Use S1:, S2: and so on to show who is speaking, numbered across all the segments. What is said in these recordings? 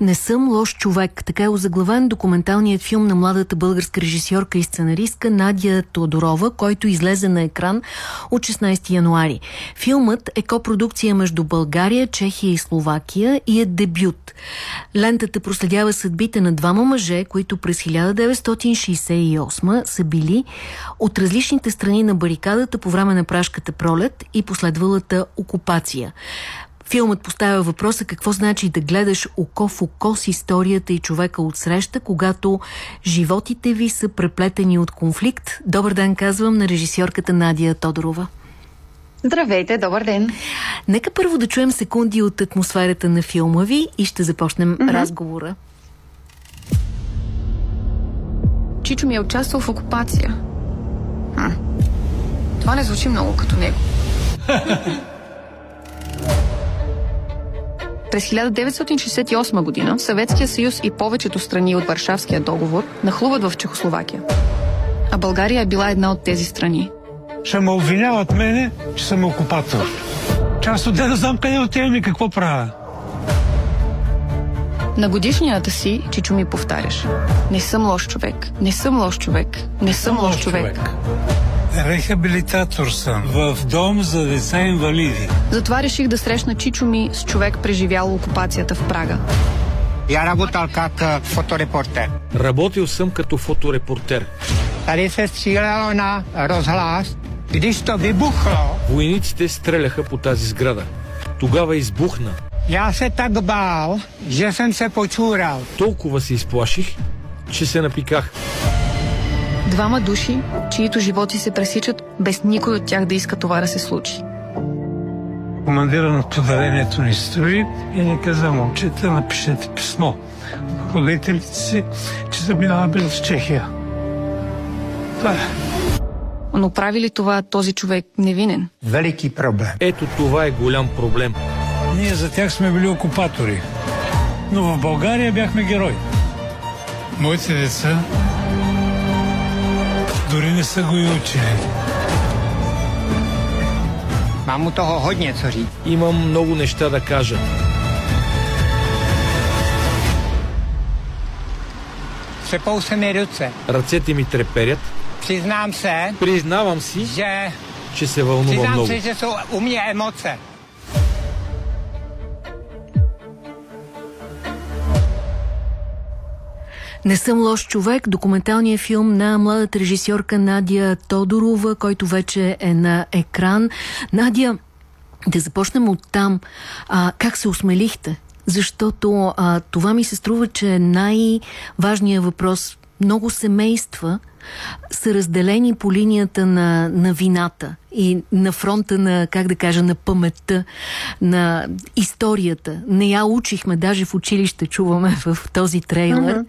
S1: Не съм лош човек. Така е озаглавен документалният филм на младата българска режисьорка и сценаристка Надя Тодорова, който излезе на екран от 16 януари. Филмът е копродукция между България, Чехия и Словакия и е дебют. Лентата проследява съдбите на двама мъже, които през 1968 са били от различните страни на барикадата по време на прашката пролет и последвалата окупация. Филмът поставя въпроса какво значи да гледаш око в око с историята и човека от среща, когато животите ви са преплетени от конфликт. Добър ден, казвам на режисьорката Надя Тодорова.
S2: Здравейте, добър ден.
S1: Нека първо да чуем секунди от атмосферата на филма ви и ще започнем mm -hmm. разговора.
S2: Чичо ми е участвал в окупация. Хм. Това не звучи много като него. През 1968 година Съветския съюз и повечето страни от Варшавския договор нахлуват в Чехословакия. А България е била една от тези страни.
S3: Ще ме обвиняват мене, че съм окупатор. Част от да знам къде отивам и какво правя.
S2: На годишнията си Чичо ми повтаряш. Не съм лош човек. Не съм лош човек. Не съм лош човек. човек.
S3: Рехабилитатор съм в дом за деца инвалиди.
S2: Затова реших да срещна Чичо ми с човек преживял окупацията в Прага.
S4: Я работал как фоторепортер.
S5: Работил съм като фоторепортер.
S4: Tady се стреляlo на разглас. To vybuchlo...
S5: Войниците стреляха по тази сграда. Тогава избухна.
S4: Я се так бал, че съм се почурал.
S5: Толкова се изплаших, че се напиках.
S2: Двама души, чието животи се пресичат, без никой от тях да иска това да се случи.
S3: Командира на подарението ни строи и ни каза, момчета, напишете писмо родителите си, че заминава през Чехия. Това е.
S2: Но прави ли това този човек невинен?
S4: Велики проблем.
S5: Ето това е голям проблем.
S3: Ние за тях сме били окупатори. Но в България бяхме герои. Моите деца са го и учили.
S4: Mám u toho hodně co říct.
S5: Имам много неща да кажа.
S4: Třepou se mi ruce.
S5: Ръцете ми треперят.
S4: Přiznám se,
S5: Признавам си,
S4: že,
S5: че се вълнувам
S4: přiznám
S5: много.
S4: se, že jsou u mě emoce.
S1: Не съм лош човек. Документалният филм на младата режисьорка Надя Тодорова, който вече е на екран. Надя, да започнем от там. А, как се осмелихте? Защото а, това ми се струва, че е най-важният въпрос. Много семейства са разделени по линията на, на вината и на фронта на, как да кажа, на паметта, на историята. Не я учихме, даже в училище чуваме в този трейлер, -huh.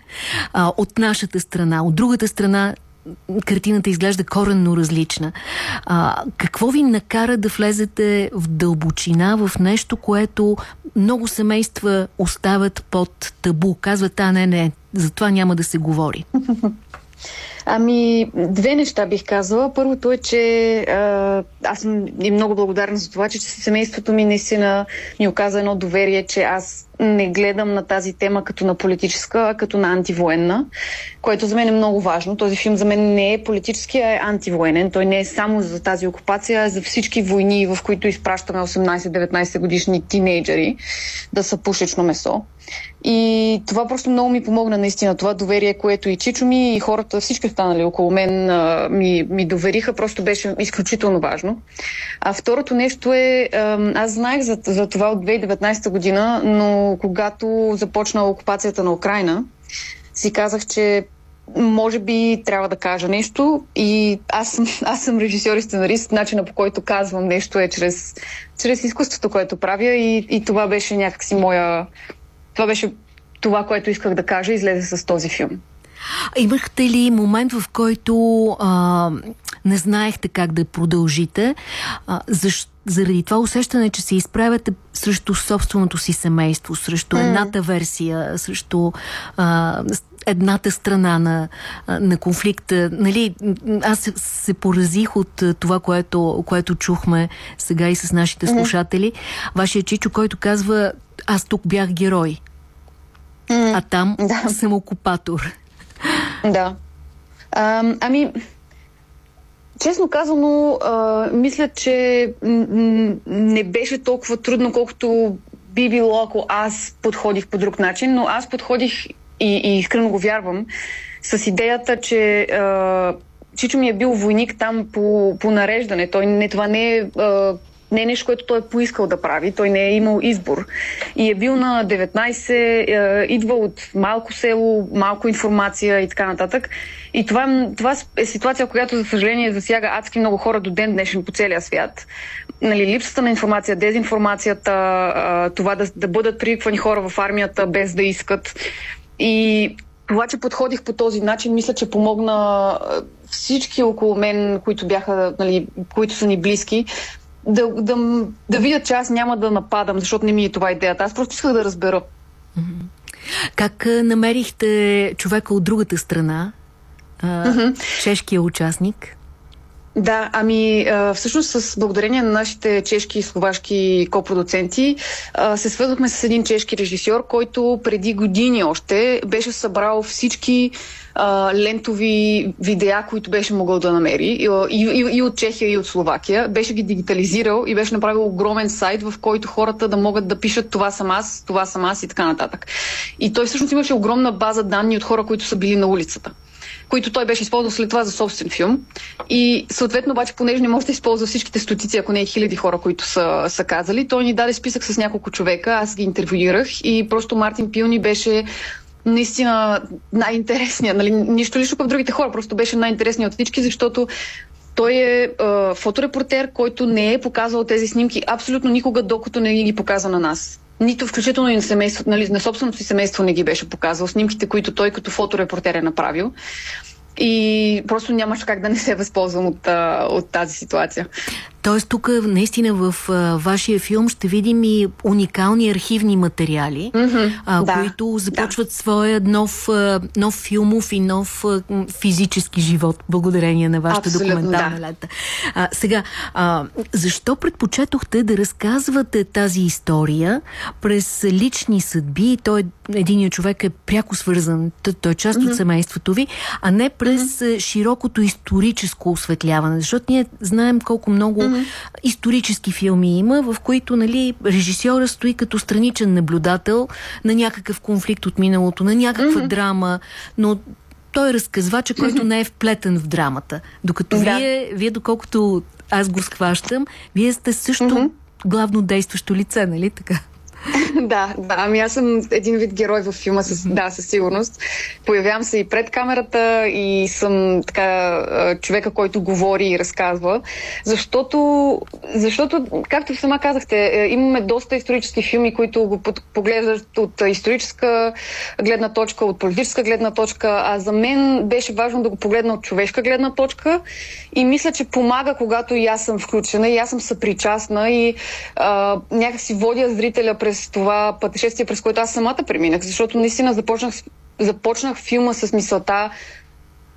S1: а, от нашата страна. От другата страна картината изглежда коренно различна. А, какво ви накара да влезете в дълбочина, в нещо, което много семейства остават под табу? Казват, а не, не, за това няма да се говори.
S2: Ами, две неща бих казала. Първото е, че а, аз съм и много благодарна за това, че семейството ми наистина ми оказа едно доверие, че аз не гледам на тази тема като на политическа, а като на антивоенна, което за мен е много важно. Този филм за мен не е политически, а е антивоенен. Той не е само за тази окупация, а за всички войни, в които изпращаме 18-19 годишни тинейджери да са пушечно месо. И това просто много ми помогна наистина. Това доверие, което и Чичо ми, и хората, всички останали около мен ми, ми довериха, просто беше изключително важно. А второто нещо е, аз знаех за, за това от 2019 година, но когато започна окупацията на Украина, си казах, че може би трябва да кажа нещо и аз съм, аз съм режисьор и сценарист. Начина по който казвам нещо е чрез, чрез изкуството, което правя и, и това беше някакси моя... Това беше това, което исках да кажа излезе с този филм.
S1: Имахте ли момент, в който а, не знаехте как да продължите? А, защ, заради това усещане, че се изправяте срещу собственото си семейство, срещу mm. едната версия, срещу а, едната страна на, на конфликта. Нали, аз се поразих от това, което, което чухме сега и с нашите слушатели. Mm. Вашия Чичо, който казва, аз тук бях герой. а там
S2: Да.
S1: съм окупатор.
S2: Да. А, ами, честно казано, а, мисля, че не беше толкова трудно, колкото би било, ако аз подходих по друг начин, но аз подходих и, и искрено го вярвам с идеята, че а, Чичо ми е бил войник там по, по нареждане. Той не, това не е а, не е нещо, което той е поискал да прави. Той не е имал избор. И е бил на 19, е, идва от малко село, малко информация и така нататък. И това, това е ситуация, която, за съжаление, засяга адски много хора до ден днешен по целия свят. Нали, липсата на информация, дезинформацията, това да, да бъдат привиквани хора в армията без да искат. И това, че подходих по този начин, мисля, че помогна всички около мен, които бяха, нали, които са ни близки, да, да, да видят, че аз няма да нападам, защото не ми е това идеята. Аз просто исках да разбера.
S1: Как намерихте човека от другата страна, а, чешкия участник?
S2: Да, ами всъщност с благодарение на нашите чешки и словашки копродуценти се свързахме с един чешки режисьор, който преди години още беше събрал всички лентови видеа, които беше могъл да намери и, и, и от Чехия и от Словакия. Беше ги дигитализирал и беше направил огромен сайт, в който хората да могат да пишат това съм аз, това съм аз и така нататък. И той всъщност имаше огромна база данни от хора, които са били на улицата които той беше използвал след това за собствен филм. И съответно обаче, понеже не може да използва всичките стотици, ако не е хиляди хора, които са, са казали, той ни даде списък с няколко човека, аз ги интервюирах и просто Мартин Пилни беше наистина най-интересният. Нали, нищо лично към другите хора, просто беше най-интересният от всички, защото той е, е фоторепортер, който не е показвал тези снимки абсолютно никога, докато не ги показа на нас. Нито включително и на семейство, нали, на собственото си семейство не ги беше показал. Снимките, които той като фоторепортер е направил. И просто нямаше как да не се възползвам от, от тази ситуация.
S1: Тоест тук наистина в а, вашия филм ще видим и уникални архивни материали,
S2: mm-hmm,
S1: а,
S2: да,
S1: които започват да. своя нов, нов филмов и нов а, физически живот, благодарение на вашата
S2: Абсолютно,
S1: документална
S2: да.
S1: лента. А, сега, а, защо предпочетохте да разказвате тази история през лични съдби? Той, единият човек е пряко свързан, той е част mm-hmm. от семейството ви, а не през mm-hmm. широкото историческо осветляване, защото ние знаем колко много mm-hmm исторически филми има, в които нали, режисьора стои като страничен наблюдател на някакъв конфликт от миналото, на някаква mm-hmm. драма, но той е разказвача, който не е вплетен в драмата. Докато да. вие, вие, доколкото аз го схващам, вие сте също mm-hmm. главно действащо лице, нали така?
S2: да, да, ами аз съм един вид герой във филма, с, да, със сигурност. Появявам се и пред камерата и съм така човека, който говори и разказва, защото, защото както сама казахте, е, имаме доста исторически филми, които го поглеждат от историческа гледна точка, от политическа гледна точка, а за мен беше важно да го погледна от човешка гледна точка. И мисля, че помага, когато и аз съм включена и аз съм съпричастна и а, някакси водя зрителя през през това пътешествие, през което аз самата преминах, защото наистина започнах, започнах филма с мисълта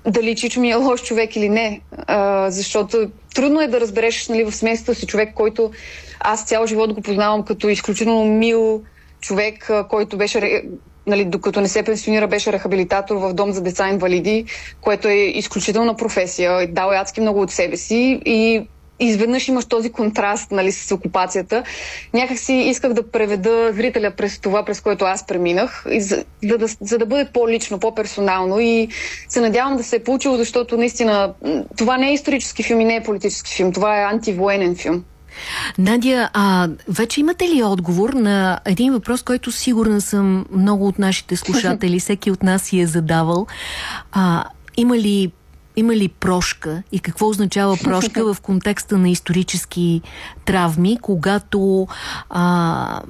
S2: дали Чичо ми е лош човек или не. А, защото трудно е да разбереш нали, в семейството си човек, който аз цял живот го познавам като изключително мил човек, който беше нали, докато не се пенсионира, беше рехабилитатор в дом за деца инвалиди, което е изключителна професия. Дал е адски много от себе си и изведнъж имаш този контраст нали, с окупацията. Някак си исках да преведа зрителя през това, през което аз преминах, и за, да, за да бъде по-лично, по-персонално и се надявам да се е получило, защото наистина това не е исторически филм и не е политически филм, това е антивоенен филм.
S1: Надя, а вече имате ли отговор на един въпрос, който сигурна съм много от нашите слушатели, всеки от нас си е задавал. А, има ли има ли прошка и какво означава прошка в контекста на исторически травми, когато а,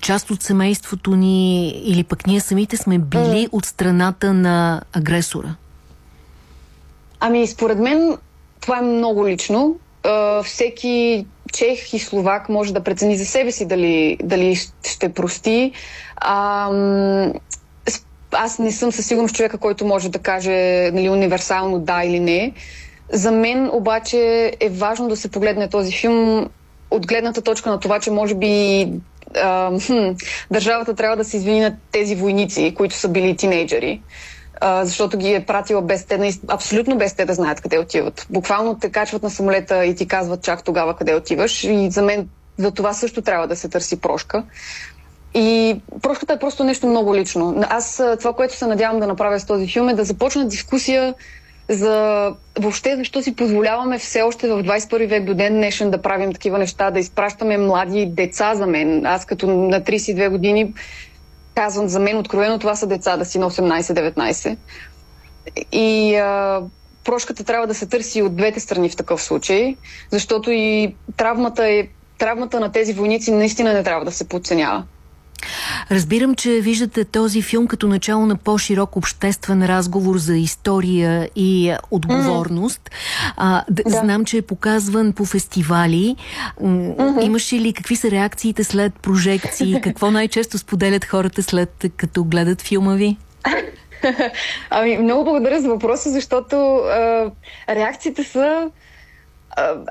S1: част от семейството ни или пък ние самите сме били от страната на агресора?
S2: Ами, според мен това е много лично. Uh, всеки чех и словак може да прецени за себе си дали, дали ще прости. Uh, аз не съм със сигурност човека, който може да каже нали, универсално да или не. За мен обаче е важно да се погледне този филм от гледната точка на това, че може би а, хм, държавата трябва да се извини на тези войници, които са били тинейджери а, защото ги е пратила без те, абсолютно без те да знаят къде отиват. Буквално те качват на самолета и ти казват чак тогава къде отиваш. И за мен за това също трябва да се търси прошка. И прошката е просто нещо много лично. Аз това, което се надявам да направя с този филм е да започна дискусия за въобще защо си позволяваме все още в 21 век до ден днешен да правим такива неща, да изпращаме млади деца за мен. Аз като на 32 години казвам за мен откровено, това са деца да си на 18-19. И а, прошката трябва да се търси от двете страни в такъв случай, защото и травмата, е, травмата на тези войници наистина не трябва да се подценява.
S1: Разбирам, че виждате този филм като начало на по-широк обществен разговор за история и отговорност. Mm-hmm. А, да, да. Знам, че е показван по фестивали. Mm-hmm. Имаше ли, какви са реакциите след прожекции? Какво най-често споделят хората след като гледат филма ви?
S2: Ами, много благодаря за въпроса, защото а, реакциите са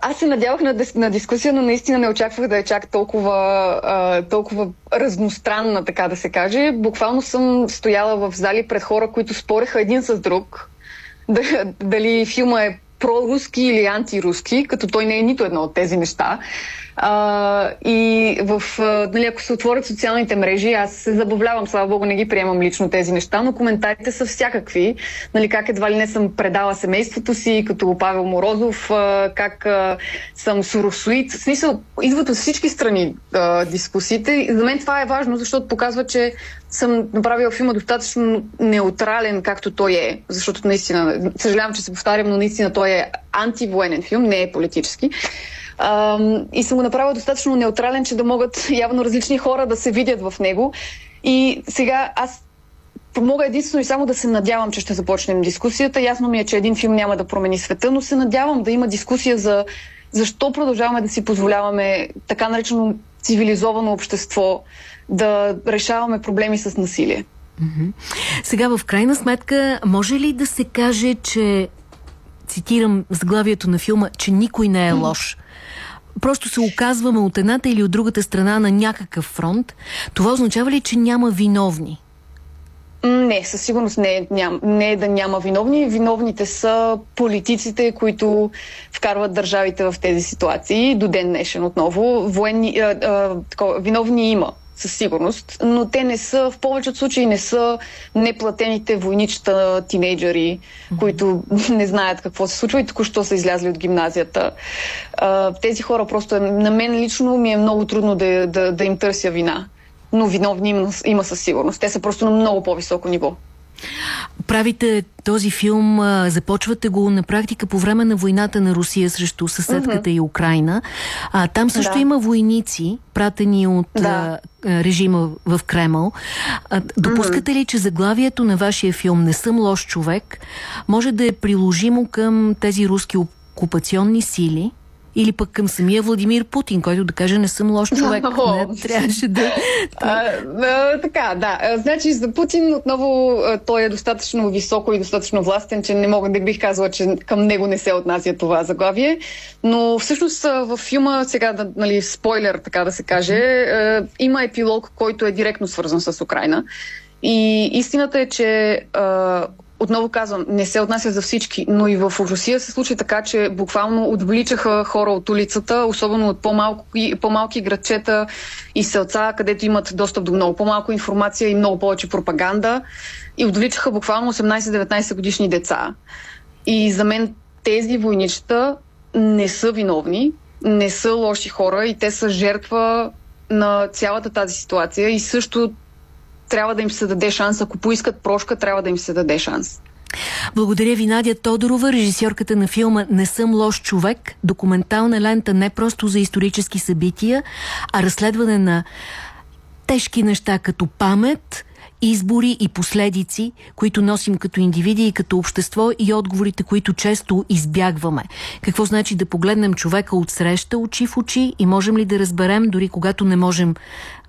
S2: аз се надявах на, на дискусия, но наистина не очаквах да е чак толкова, а, толкова разностранна, така да се каже. Буквално съм стояла в зали пред хора, които спореха един с друг. Дали филма е проруски или антируски, като той не е нито едно от тези неща. А, и в, нали, ако се отворят социалните мрежи, аз се забавлявам, слава богу, не ги приемам лично тези неща, но коментарите са всякакви. Нали, как едва ли не съм предала семейството си, като Павел Морозов, как съм суросуит. В смисъл, идват от всички страни а, дискусиите. И за мен това е важно, защото показва, че съм направила филма достатъчно неутрален, както той е, защото наистина, съжалявам, че се повтарям, но наистина той е антивоенен филм, не е политически. А, и съм го направила достатъчно неутрален, че да могат явно различни хора да се видят в него. И сега аз мога единствено и само да се надявам, че ще започнем дискусията. Ясно ми е, че един филм няма да промени света, но се надявам да има дискусия за защо продължаваме да си позволяваме така наречено цивилизовано общество да решаваме проблеми с насилие.
S1: Сега, в крайна сметка, може ли да се каже, че цитирам заглавието на филма, че никой не е лош? Просто се оказваме от едната или от другата страна на някакъв фронт. Това означава ли, че няма виновни?
S2: Не, със сигурност не е, ням, не е да няма виновни. Виновните са политиците, които вкарват държавите в тези ситуации. До ден днешен отново. Военни, а, а, такова, виновни има със сигурност, но те не са, в повечето случаи не са неплатените войничета, тинейджери, mm-hmm. които не знаят какво се случва и току-що са излязли от гимназията. А, тези хора просто, на мен лично ми е много трудно да, да, да им търся вина, но виновни има, има със сигурност. Те са просто на много по-високо ниво.
S1: Правите този филм, започвате го на практика по време на войната на Русия срещу съседката mm-hmm. и Украина. А, там също да. има войници, пратени от да. а, режима в Кремъл. А, допускате mm-hmm. ли, че заглавието на вашия филм «Не съм лош човек» може да е приложимо към тези руски окупационни сили? Или пък към самия Владимир Путин, който да каже не съм лош човек. Не, трябваше да...
S2: А, а, така, да. Значи за Путин отново той е достатъчно високо и достатъчно властен, че не мога да бих казала, че към него не се отнася това заглавие. Но всъщност в филма, сега да, нали, спойлер, така да се каже, има епилог, който е директно свързан с Украина. И истината е, че отново казвам, не се отнася за всички, но и в Русия се случи така, че буквално отвличаха хора от улицата, особено от по-малки, по-малки градчета и селца, където имат достъп до много по-малко информация и много повече пропаганда. И отвличаха буквално 18-19 годишни деца. И за мен тези войничета не са виновни, не са лоши хора и те са жертва на цялата тази ситуация и също трябва да им се даде шанс. Ако поискат прошка, трябва да им се даде шанс.
S1: Благодаря ви, Надя Тодорова, режисьорката на филма «Не съм лош човек», документална лента не просто за исторически събития, а разследване на тежки неща като памет избори и последици, които носим като индивиди и като общество и отговорите, които често избягваме. Какво значи да погледнем човека от среща, очи в очи и можем ли да разберем, дори когато не можем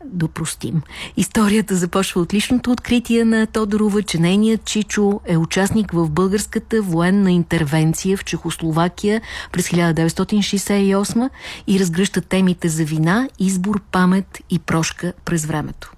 S1: да простим. Историята започва от личното откритие на Тодорова, че нейният Чичо е участник в българската военна интервенция в Чехословакия през 1968 и разгръща темите за вина, избор, памет и прошка през времето.